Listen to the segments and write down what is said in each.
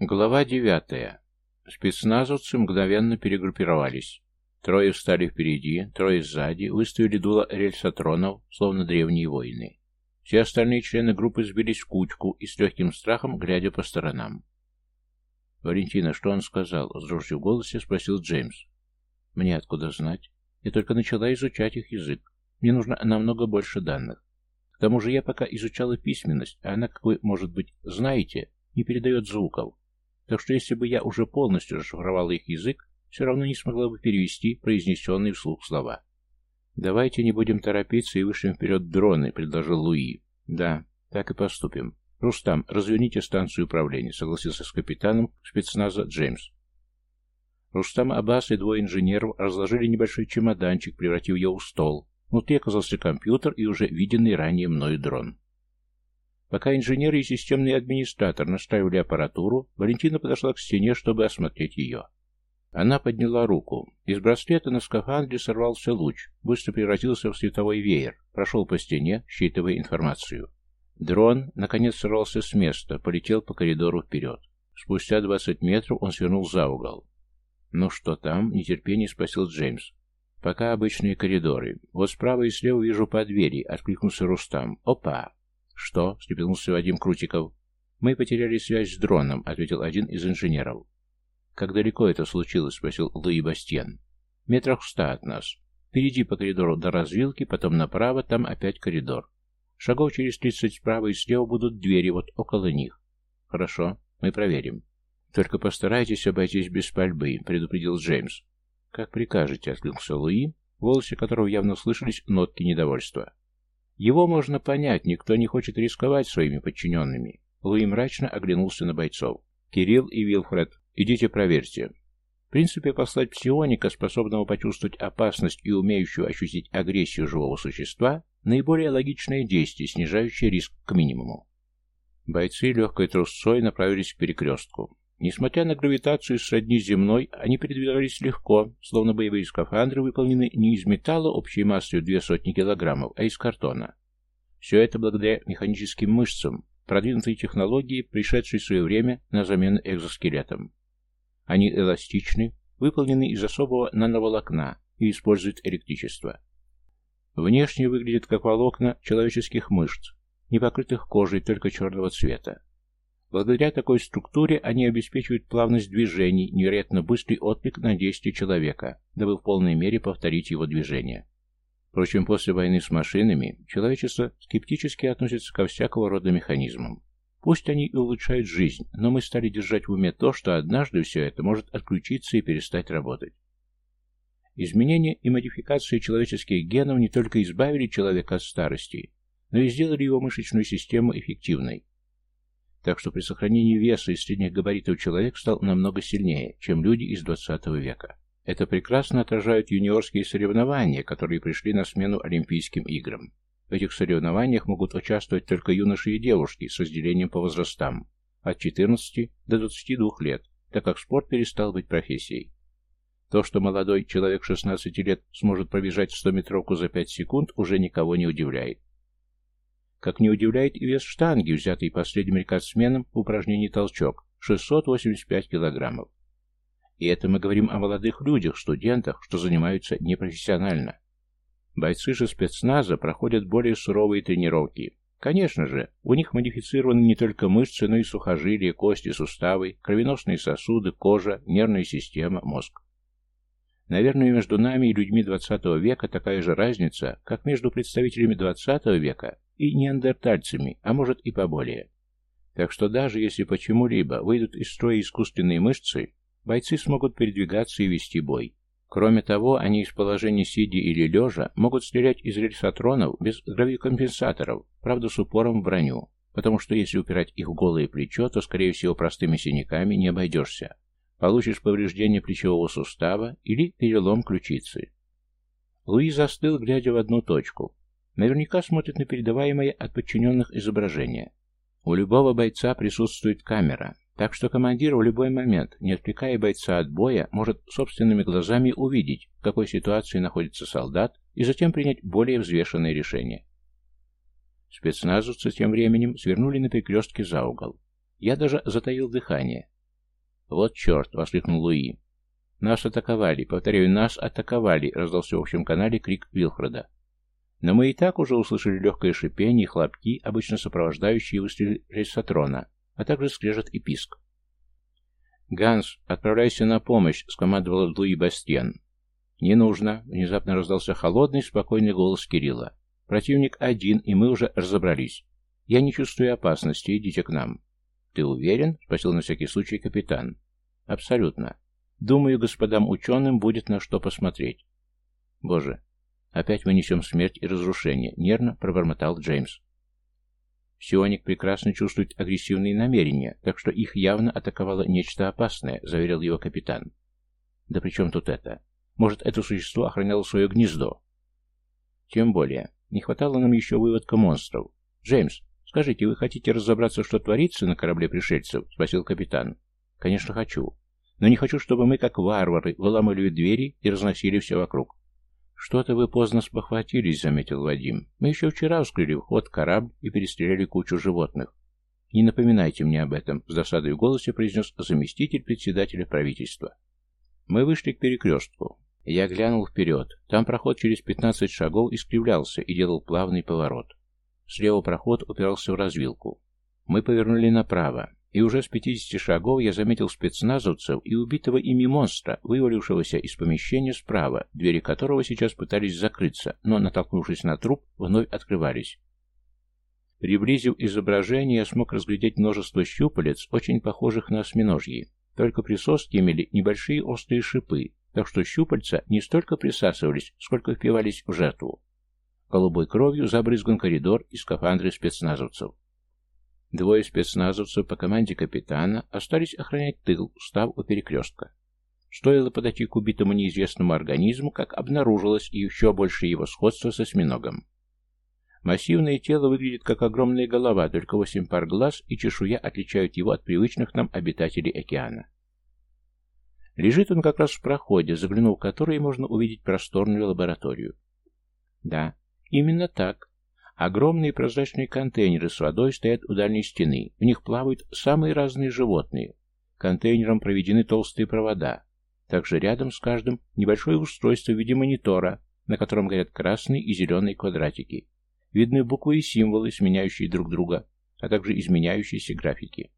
Глава девятая. Спецназовцы мгновенно перегруппировались. Трое встали впереди, трое сзади, выставили дуло рельсотронов, словно древние воины. Все остальные члены группы сбились в кучку и с легким страхом, глядя по сторонам. «Валентина, что он сказал?» — с дрожью в голосе спросил Джеймс. «Мне откуда знать? Я только начала изучать их язык. Мне нужно намного больше данных. К тому же я пока изучала письменность, а она, как вы, может быть, знаете, не передает звуков. Так что если бы я уже полностью расшифровала их язык, все равно не смогла бы перевести произнесенные вслух слова. «Давайте не будем торопиться и вышлем вперед дроны», — предложил Луи. «Да, так и поступим. Рустам, разверните станцию управления», — согласился с капитаном спецназа Джеймс. Рустам Аббас и двое инженеров разложили небольшой чемоданчик, превратив его в стол. Внутри оказался компьютер и уже виденный ранее мною дрон. Пока инженеры и системный администратор настраивали аппаратуру, Валентина подошла к стене, чтобы осмотреть ее. Она подняла руку. Из браслета на скафандре сорвался луч, быстро превратился в световой веер, прошел по стене, считывая информацию. Дрон, наконец, сорвался с места, полетел по коридору вперед. Спустя 20 метров он свернул за угол. «Ну что там?» — нетерпение спросил Джеймс. «Пока обычные коридоры. Вот справа и слева вижу по двери», — откликнулся Рустам. «Опа!» «Что?» — встрепенулся Вадим Крутиков. «Мы потеряли связь с дроном», — ответил один из инженеров. «Как далеко это случилось?» — спросил Луи Бастьен. «Метрах в ста от нас. Впереди по коридору до развилки, потом направо, там опять коридор. Шагов через тридцать справа и слева будут двери, вот около них. Хорошо, мы проверим. Только постарайтесь обойтись без пальбы, предупредил Джеймс. Как прикажете, откликнулся Луи, в голосе которого явно слышались нотки недовольства. Его можно понять, никто не хочет рисковать своими подчиненными. Луи мрачно оглянулся на бойцов. «Кирилл и Вилфред, идите проверьте. В принципе, послать псионика, способного почувствовать опасность и умеющего ощутить агрессию живого существа, наиболее логичное действие, снижающее риск к минимуму. Бойцы легкой трусцой направились к перекрестку. Несмотря на гравитацию сродни земной, они передвигались легко, словно боевые скафандры выполнены не из металла общей массой две сотни килограммов, а из картона. Все это благодаря механическим мышцам, продвинутой технологии, пришедшей в свое время на замену экзоскелетам. Они эластичны, выполнены из особого нановолокна и используют электричество. Внешне выглядят как волокна человеческих мышц, не покрытых кожей, только черного цвета. Благодаря такой структуре они обеспечивают плавность движений, невероятно быстрый отклик на действие человека, дабы в полной мере повторить его движение. Впрочем, после войны с машинами человечество скептически относится ко всякого рода механизмам. Пусть они и улучшают жизнь, но мы стали держать в уме то, что однажды все это может отключиться и перестать работать. Изменения и модификации человеческих генов не только избавили человека от старости, но и сделали его мышечную систему эффективной. Так что при сохранении веса и средних габаритов человек стал намного сильнее, чем люди из 20 века. Это прекрасно отражают юниорские соревнования, которые пришли на смену Олимпийским играм. В этих соревнованиях могут участвовать только юноши и девушки с разделением по возрастам от 14 до 22 лет, так как спорт перестал быть профессией. То, что молодой человек 16 лет сможет пробежать 100-метровку за 5 секунд, уже никого не удивляет. Как не удивляет и вес штанги, взятый последним рекордсменом в упражнении «Толчок» – 685 килограммов. И это мы говорим о молодых людях, студентах, что занимаются непрофессионально. Бойцы же спецназа проходят более суровые тренировки. Конечно же, у них модифицированы не только мышцы, но и сухожилия, кости, суставы, кровеносные сосуды, кожа, нервная система, мозг. Наверное, между нами и людьми 20 века такая же разница, как между представителями 20 века и неандертальцами, а может и поболее. Так что даже если почему-либо выйдут из строя искусственные мышцы, бойцы смогут передвигаться и вести бой. Кроме того, они из положения сидя или лежа могут стрелять из рельсотронов без гравикомпенсаторов, правда с упором в броню, потому что если упирать их в голое плечо, то, скорее всего, простыми синяками не обойдешься. Получишь повреждение плечевого сустава или перелом ключицы. Луи застыл, глядя в одну точку. Наверняка смотрит на передаваемое от подчиненных изображение. У любого бойца присутствует камера, так что командир в любой момент, не отвлекая бойца от боя, может собственными глазами увидеть, в какой ситуации находится солдат, и затем принять более взвешенное решение. Спецназовцы тем временем свернули на перекрестке за угол. Я даже затаил дыхание. «Вот черт!» — воскликнул Луи. «Нас атаковали! Повторяю, нас атаковали!» — раздался в общем канале крик Вилфреда. Но мы и так уже услышали легкое шипение и хлопки, обычно сопровождающие выстрелы рельсотрона, а также скрежет и писк. «Ганс, отправляйся на помощь!» — скомандовал Луи Бастьен. «Не нужно!» — внезапно раздался холодный, спокойный голос Кирилла. «Противник один, и мы уже разобрались. Я не чувствую опасности, идите к нам». «Ты уверен?» — спросил на всякий случай капитан. «Абсолютно. Думаю, господам ученым будет на что посмотреть». «Боже, опять мы несем смерть и разрушение», — нервно пробормотал Джеймс. Сионик прекрасно чувствует агрессивные намерения, так что их явно атаковало нечто опасное, заверил его капитан. Да при чем тут это? Может, это существо охраняло свое гнездо? Тем более, не хватало нам еще выводка монстров. Джеймс, скажите, вы хотите разобраться, что творится на корабле пришельцев? Спросил капитан. Конечно, хочу. Но не хочу, чтобы мы, как варвары, выламывали двери и разносили все вокруг. «Что-то вы поздно спохватились», — заметил Вадим. «Мы еще вчера вскрыли вход корабль и перестреляли кучу животных». «Не напоминайте мне об этом», — с досадой в голосе произнес заместитель председателя правительства. Мы вышли к перекрестку. Я глянул вперед. Там проход через пятнадцать шагов искривлялся и делал плавный поворот. Слева проход упирался в развилку. Мы повернули направо. И уже с пятидесяти шагов я заметил спецназовцев и убитого ими монстра, вывалившегося из помещения справа, двери которого сейчас пытались закрыться, но, натолкнувшись на труп, вновь открывались. Приблизив изображение, я смог разглядеть множество щупалец, очень похожих на осьминожьи. Только присоски имели небольшие острые шипы, так что щупальца не столько присасывались, сколько впивались в жертву. Голубой кровью забрызган коридор и скафандры спецназовцев. Двое спецназовцев по команде капитана остались охранять тыл, став у перекрестка. Стоило подойти к убитому неизвестному организму, как обнаружилось еще больше его сходства со осьминогом. Массивное тело выглядит как огромная голова, только восемь пар глаз и чешуя отличают его от привычных нам обитателей океана. Лежит он как раз в проходе, заглянув в который можно увидеть просторную лабораторию. Да, именно так. Огромные прозрачные контейнеры с водой стоят у дальней стены. В них плавают самые разные животные. Контейнерам проведены толстые провода. Также рядом с каждым небольшое устройство в виде монитора, на котором горят красные и зеленые квадратики. Видны буквы и символы, сменяющие друг друга, а также изменяющиеся графики.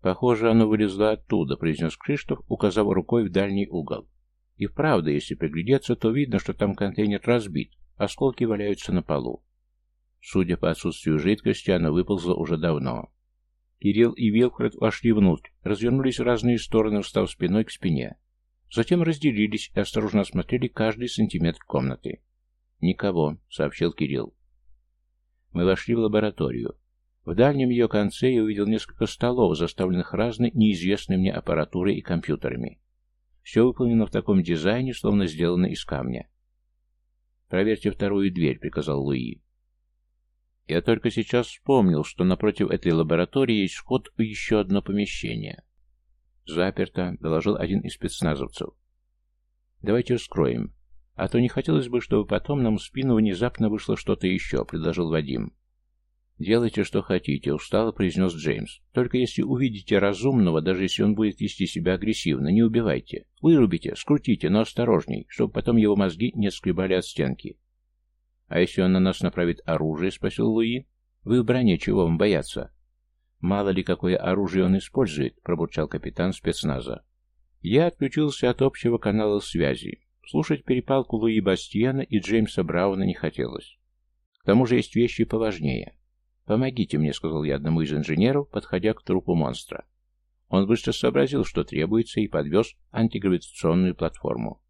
«Похоже, оно вылезло оттуда», — произнес Криштоф, указав рукой в дальний угол. И вправду, если приглядеться, то видно, что там контейнер разбит, осколки валяются на полу. Судя по отсутствию жидкости, она выползла уже давно. Кирилл и Вилфред вошли внутрь, развернулись в разные стороны, встав спиной к спине. Затем разделились и осторожно осмотрели каждый сантиметр комнаты. «Никого», — сообщил Кирилл. Мы вошли в лабораторию. В дальнем ее конце я увидел несколько столов, заставленных разной неизвестной мне аппаратурой и компьютерами. Все выполнено в таком дизайне, словно сделано из камня. «Проверьте вторую дверь», — приказал Луи. Я только сейчас вспомнил, что напротив этой лаборатории есть вход в еще одно помещение. «Заперто», — доложил один из спецназовцев. «Давайте вскроем. А то не хотелось бы, чтобы потом нам в спину внезапно вышло что-то еще», — предложил Вадим. «Делайте, что хотите», — устало произнес Джеймс. «Только если увидите разумного, даже если он будет вести себя агрессивно, не убивайте. Вырубите, скрутите, но осторожней, чтобы потом его мозги не скребали от стенки. «А если он на нас направит оружие?» — спросил Луи. «Вы в броне, чего вам бояться?» «Мало ли, какое оружие он использует», — пробурчал капитан спецназа. Я отключился от общего канала связи. Слушать перепалку Луи Бастиена и Джеймса Брауна не хотелось. К тому же есть вещи поважнее. «Помогите мне», — сказал я одному из инженеров, подходя к трупу монстра. Он быстро сообразил, что требуется, и подвез антигравитационную платформу.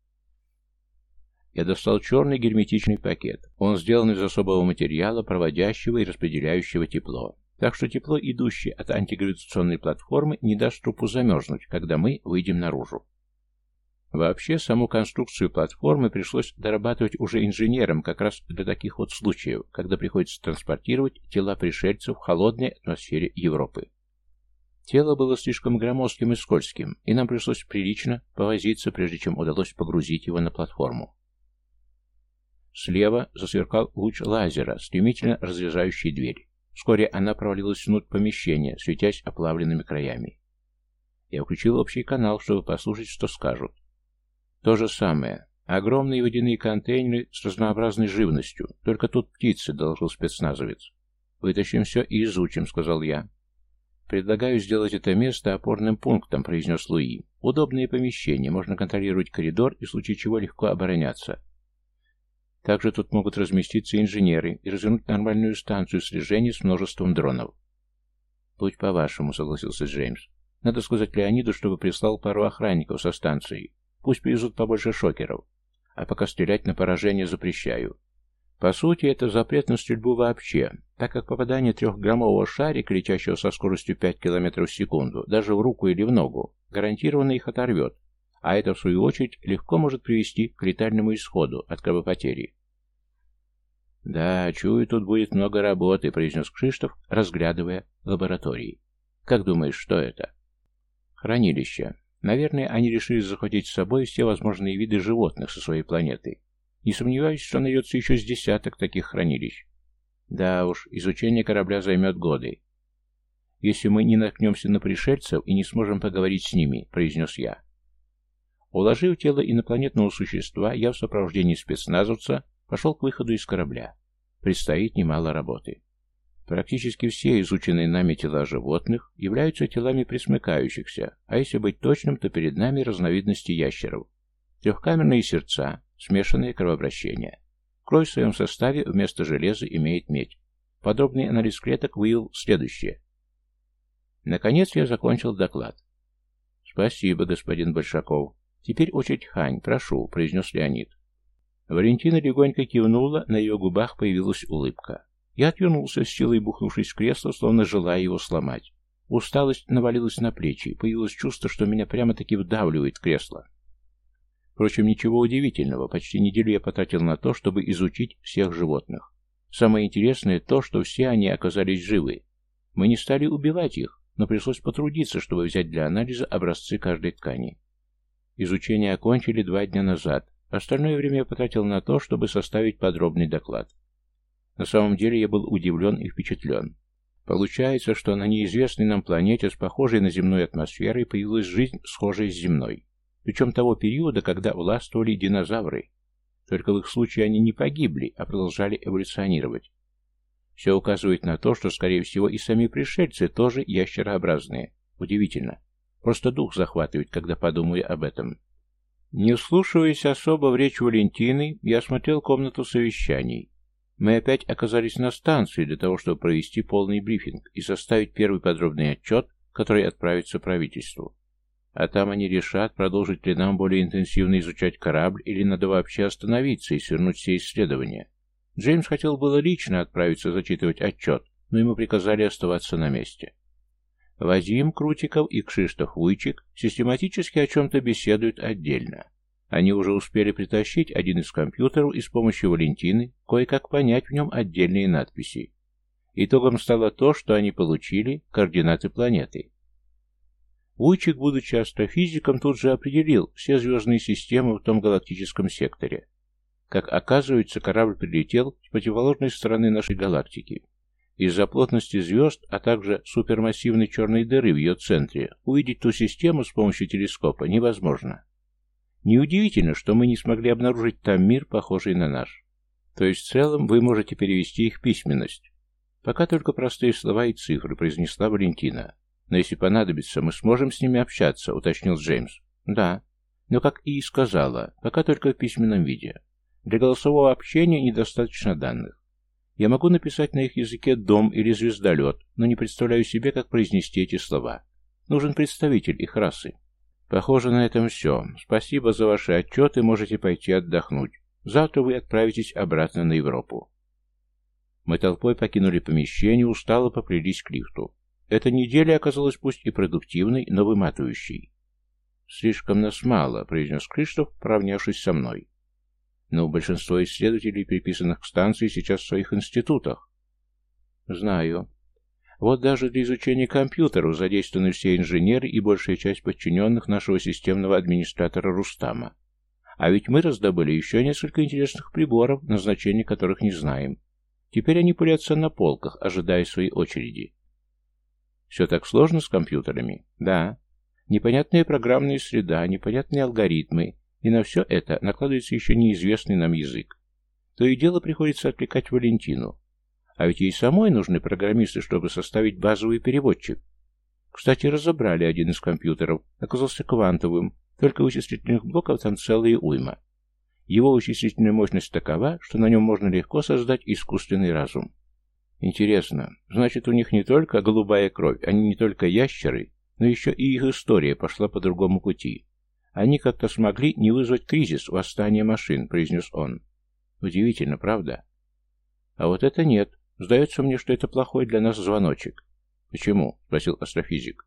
Я достал черный герметичный пакет. Он сделан из особого материала, проводящего и распределяющего тепло. Так что тепло, идущее от антигравитационной платформы, не даст трупу замерзнуть, когда мы выйдем наружу. Вообще, саму конструкцию платформы пришлось дорабатывать уже инженерам как раз для таких вот случаев, когда приходится транспортировать тела пришельцев в холодной атмосфере Европы. Тело было слишком громоздким и скользким, и нам пришлось прилично повозиться, прежде чем удалось погрузить его на платформу. Слева засверкал луч лазера, стремительно разрезающий дверь. Вскоре она провалилась внутрь помещения, светясь оплавленными краями. Я включил общий канал, чтобы послушать, что скажут. То же самое. Огромные водяные контейнеры с разнообразной живностью. Только тут птицы, доложил спецназовец. Вытащим все и изучим, сказал я. «Предлагаю сделать это место опорным пунктом», — произнес Луи. «Удобные помещения, можно контролировать коридор и в случае чего легко обороняться. Также тут могут разместиться инженеры и развернуть нормальную станцию слежения с множеством дронов». «Будь по-вашему», — согласился Джеймс. «Надо сказать Леониду, чтобы прислал пару охранников со станции. Пусть привезут побольше шокеров. А пока стрелять на поражение запрещаю. По сути, это запрет на стрельбу вообще, так как попадание трехграммового шарика, летящего со скоростью 5 км в секунду, даже в руку или в ногу, гарантированно их оторвет, а это, в свою очередь, легко может привести к летальному исходу от кровопотери. «Да, чую, тут будет много работы», — произнес Кшиштов, разглядывая лаборатории. «Как думаешь, что это?» «Хранилище. Наверное, они решили захватить с собой все возможные виды животных со своей планеты. Не сомневаюсь, что найдется еще с десяток таких хранилищ. Да уж, изучение корабля займет годы. Если мы не наткнемся на пришельцев и не сможем поговорить с ними, произнес я. Уложив тело инопланетного существа, я в сопровождении спецназовца пошел к выходу из корабля. Предстоит немало работы. Практически все изученные нами тела животных являются телами присмыкающихся, а если быть точным, то перед нами разновидности ящеров. Трехкамерные сердца, Смешанное кровообращение. Кровь в своем составе вместо железа имеет медь. Подробный анализ клеток выявил следующее. Наконец я закончил доклад. «Спасибо, господин Большаков. Теперь очередь Хань, прошу», — произнес Леонид. Валентина легонько кивнула, на ее губах появилась улыбка. Я отвернулся с силой, бухнувшись в кресло, словно желая его сломать. Усталость навалилась на плечи, появилось чувство, что меня прямо-таки вдавливает кресло. Впрочем, ничего удивительного, почти неделю я потратил на то, чтобы изучить всех животных. Самое интересное то, что все они оказались живы. Мы не стали убивать их, но пришлось потрудиться, чтобы взять для анализа образцы каждой ткани. Изучение окончили два дня назад. Остальное время я потратил на то, чтобы составить подробный доклад. На самом деле я был удивлен и впечатлен. Получается, что на неизвестной нам планете с похожей на земной атмосферой появилась жизнь, схожая с земной причем того периода, когда властвовали динозавры. Только в их случае они не погибли, а продолжали эволюционировать. Все указывает на то, что, скорее всего, и сами пришельцы тоже ящерообразные. Удивительно. Просто дух захватывает, когда подумаю об этом. Не вслушиваясь особо в речь Валентины, я осмотрел комнату совещаний. Мы опять оказались на станции для того, чтобы провести полный брифинг и составить первый подробный отчет, который отправится правительству. А там они решат, продолжить ли нам более интенсивно изучать корабль, или надо вообще остановиться и свернуть все исследования. Джеймс хотел было лично отправиться зачитывать отчет, но ему приказали оставаться на месте. Вадим Крутиков и Кшиштоф Уйчик систематически о чем-то беседуют отдельно. Они уже успели притащить один из компьютеров и с помощью Валентины кое-как понять в нем отдельные надписи. Итогом стало то, что они получили координаты планеты. Вуйчик, будучи астрофизиком, тут же определил все звездные системы в том галактическом секторе. Как оказывается, корабль прилетел с противоположной стороны нашей галактики. Из-за плотности звезд, а также супермассивной черной дыры в ее центре, увидеть ту систему с помощью телескопа невозможно. Неудивительно, что мы не смогли обнаружить там мир, похожий на наш. То есть в целом вы можете перевести их письменность. Пока только простые слова и цифры, произнесла Валентина. «Но если понадобится, мы сможем с ними общаться», — уточнил Джеймс. «Да. Но, как и сказала, пока только в письменном виде. Для голосового общения недостаточно данных. Я могу написать на их языке «дом» или «звездолет», но не представляю себе, как произнести эти слова. Нужен представитель их расы. Похоже, на этом все. Спасибо за ваши отчеты, можете пойти отдохнуть. Завтра вы отправитесь обратно на Европу. Мы толпой покинули помещение, устало поплелись к лифту. Эта неделя оказалась пусть и продуктивной, но выматывающей. «Слишком нас мало», — произнес Криштоф, поравнявшись со мной. «Но большинство исследователей, приписанных к станции, сейчас в своих институтах». «Знаю. Вот даже для изучения компьютеров задействованы все инженеры и большая часть подчиненных нашего системного администратора Рустама. А ведь мы раздобыли еще несколько интересных приборов, назначение которых не знаем. Теперь они пылятся на полках, ожидая своей очереди. Все так сложно с компьютерами? Да. Непонятная программная среда, непонятные алгоритмы, и на все это накладывается еще неизвестный нам язык. То и дело приходится отвлекать Валентину. А ведь ей самой нужны программисты, чтобы составить базовый переводчик. Кстати, разобрали один из компьютеров, оказался квантовым, только вычислительных блоков там целые уйма. Его вычислительная мощность такова, что на нем можно легко создать искусственный разум. Интересно, значит, у них не только голубая кровь, они не только ящеры, но еще и их история пошла по другому пути. Они как-то смогли не вызвать кризис восстания машин, произнес он. Удивительно, правда? А вот это нет. Сдается мне, что это плохой для нас звоночек. Почему? Спросил астрофизик.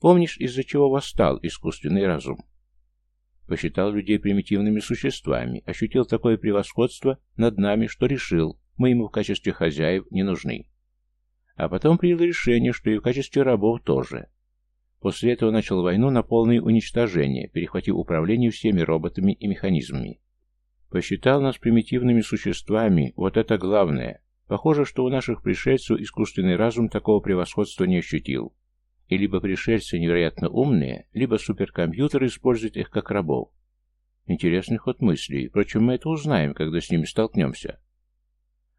Помнишь, из-за чего восстал искусственный разум? Посчитал людей примитивными существами, ощутил такое превосходство над нами, что решил, мы ему в качестве хозяев не нужны. А потом принял решение, что и в качестве рабов тоже. После этого начал войну на полное уничтожение, перехватив управление всеми роботами и механизмами. Посчитал нас примитивными существами, вот это главное. Похоже, что у наших пришельцев искусственный разум такого превосходства не ощутил. И либо пришельцы невероятно умные, либо суперкомпьютер использует их как рабов. Интересный ход мыслей, впрочем, мы это узнаем, когда с ними столкнемся.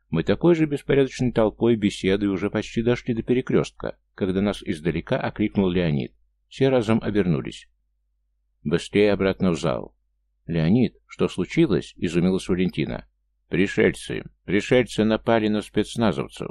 Мы такой же беспорядочной толпой беседы уже почти дошли до перекрестка, когда нас издалека окликнул Леонид. Все разом обернулись. Быстрее обратно в зал. «Леонид, что случилось?» — изумилась Валентина. «Пришельцы. Пришельцы напали на спецназовцев.